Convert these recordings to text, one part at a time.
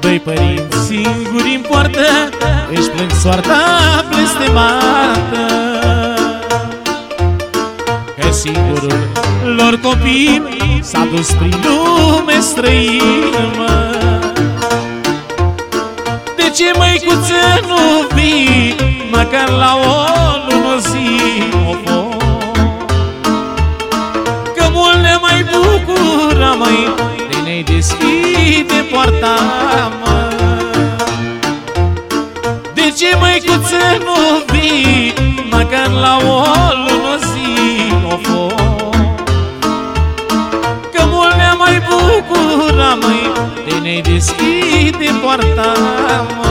Doi părinți singuri în poartă Își plâng soarta blestemată. Că singurul lor copil S-a dus prin lume străină. De ce măicuță nu vii? Măcar la o lună zi o Că mult ne mai bucură, măi De ne deschide poarta, De ne deschide poarta, mă.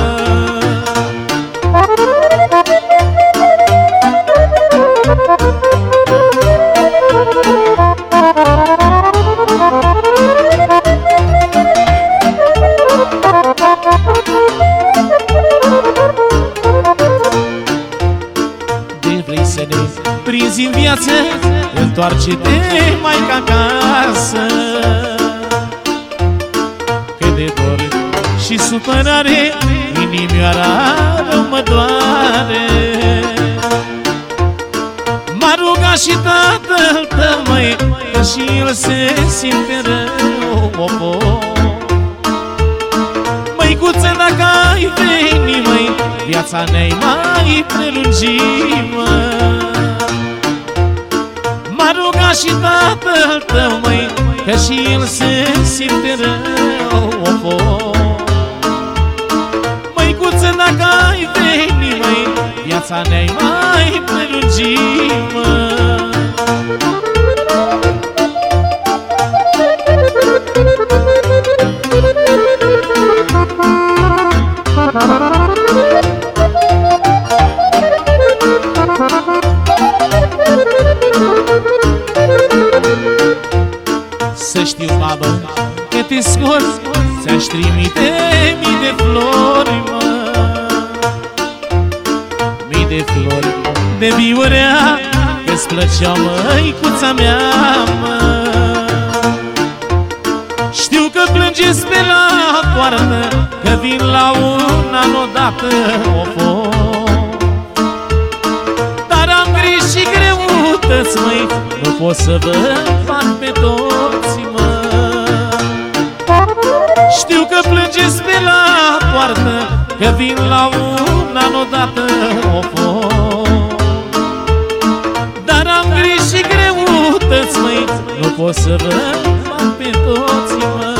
De vrei să ne prinzi în viață Întoarce-te mai ca acasă supărare Inimioara rău mă doare. M-a rugat și tatăl tău, măi Că și el se simte rău, opo Măicuță, dacă ai venit, măi Viața ne-ai mai prelungit, mă. M-a rugat și tatăl tău, măi Că și el se simte rău, opo Viața ne-ai mai prelungit, mă. Să știu, babă, că te scoți Ți-aș trimite mii de flori, mă. Mii de flori. De viurea Că-ți plăcea măicuța mea, mă. Știu că plângeți pe la poartă Că vin la un an odată, ofo Dar am griji și greutăți, măi Nu pot să vă fac pe toți, mă. Știu că plângeți pe la poartă Că vin la un an odată, ofo Dar am griji și greutăți, măi Nu pot să vă fac pe toți, mă